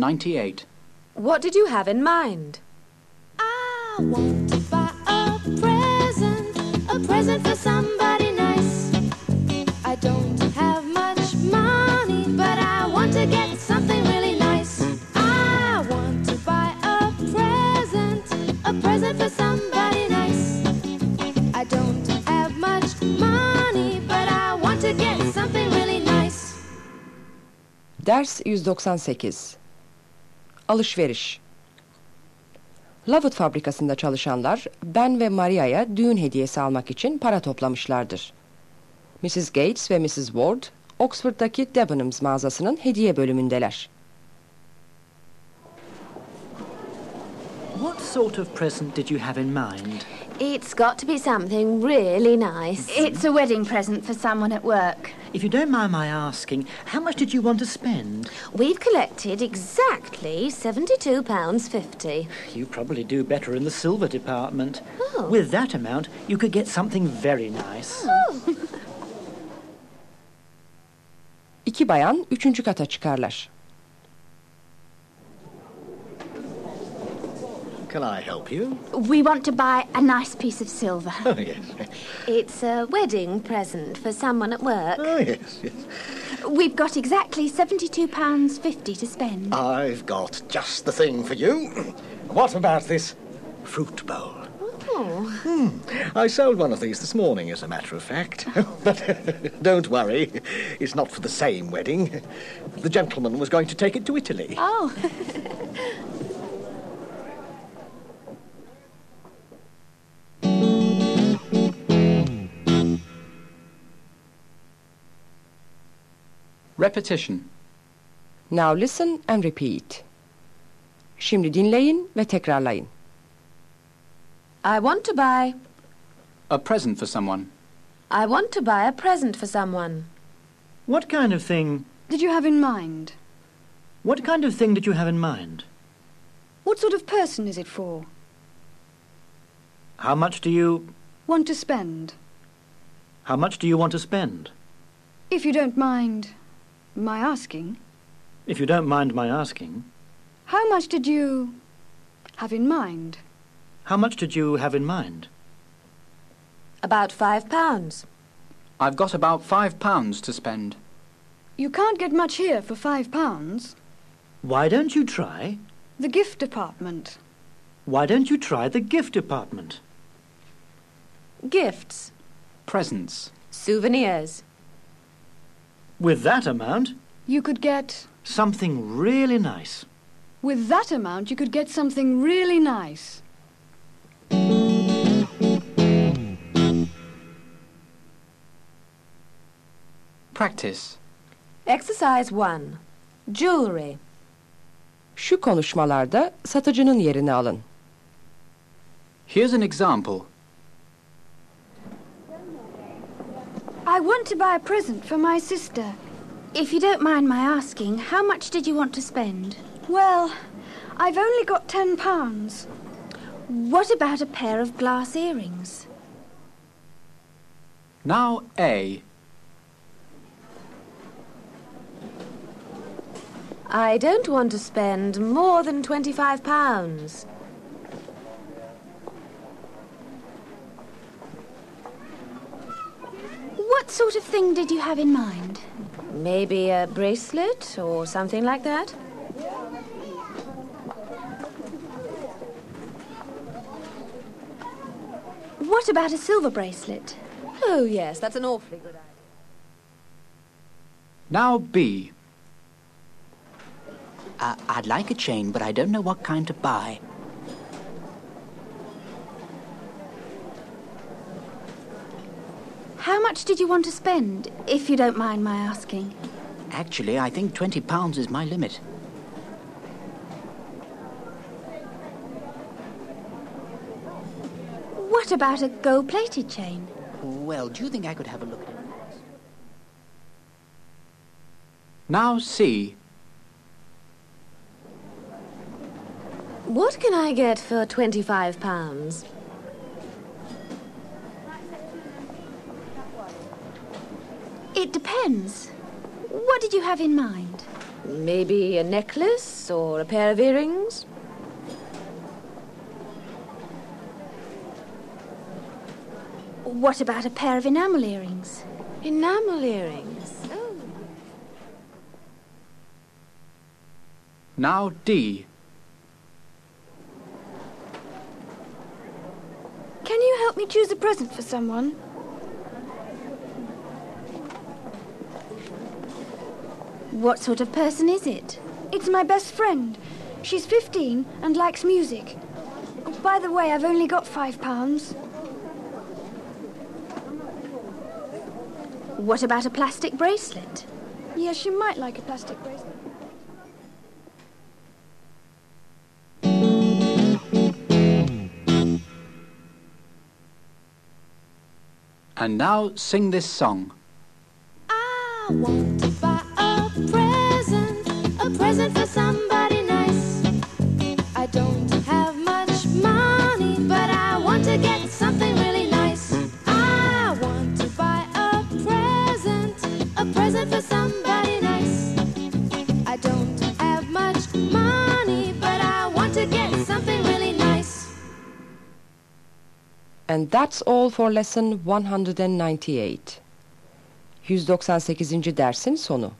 1098. What did you have in mind? I want to buy a present, a present for somebody nice. I don't have much money, but I want to get something really nice. I want to buy a present, a present for somebody nice. I don't have much money, but I want to get something really nice. Ders 198 Alışveriş Lovett fabrikasında çalışanlar Ben ve Maria'ya düğün hediyesi almak için para toplamışlardır. Mrs. Gates ve Mrs. Ward, Oxford'daki Debenhams mağazasının hediye bölümündeler. Sort of present did you have in mind? It's got to be something really nice. It's a wedding present for someone at work. If you don't mind my asking, how much did you want to spend? We've collected exactly £72.50. You probably do better in the silver department. Oh. With that amount, you could get something very nice. Oh. İki bayan üçüncü kata çıkarlar. Can I help you? We want to buy a nice piece of silver. Oh, yes. It's a wedding present for someone at work. Oh, yes, yes. We've got exactly £72.50 to spend. I've got just the thing for you. What about this fruit bowl? Hmm. I sold one of these this morning, as a matter of fact. but don't worry, it's not for the same wedding. The gentleman was going to take it to Italy. Oh. Repetition. Now listen and repeat. Şimdi dinleyin ve tekrarlayın. I want to buy. A present for someone. I want to buy a present for someone. What kind of thing... Did you have in mind? What kind of thing did you have in mind? What sort of person is it for? How much do you... Want to spend? How much do you want to spend? If you don't mind my asking, If you don't mind my asking, how much did you have in mind? how much did you have in mind? About five pounds. I've got about five pounds to spend. You can't get much here for five pounds. Why don't you try... The gift department. Why don't you try the gift department? Gifts. Presents. Souvenirs. With that amount, You could get... something really nice. With that amount, you could get something really nice. Practice. Exercise 1. Jewellery. Şu konuşmalarda satıcının yerini alın. Here's an example. I want to buy a present for my sister. If you don't mind my asking, how much did you want to spend? Well, I've only got ten pounds. What about a pair of glass earrings? Now A. I don't want to spend more than £25. What sort of thing did you have in mind? Maybe a bracelet or something like that? What about a silver bracelet? Oh, yes, that's an awfully good idea. Now B. Uh, I'd like a chain, but I don't know what kind to buy. much did you want to spend, if you don't mind my asking? Actually, I think £20 is my limit. What about a gold-plated chain? Well, do you think I could have a look at it? Now C. What can I get for £25? It depends. What did you have in mind? Maybe a necklace or a pair of earrings? What about a pair of enamel earrings? Enamel earrings. Oh. Now D. Can you help me choose a present for someone? What sort of person is it? It's my best friend. She's 15 and likes music. Oh, by the way, I've only got five pounds. What about a plastic bracelet? Yes, she might like a plastic bracelet. And now sing this song. And that's all for lesson 198. 198. dersin sonu.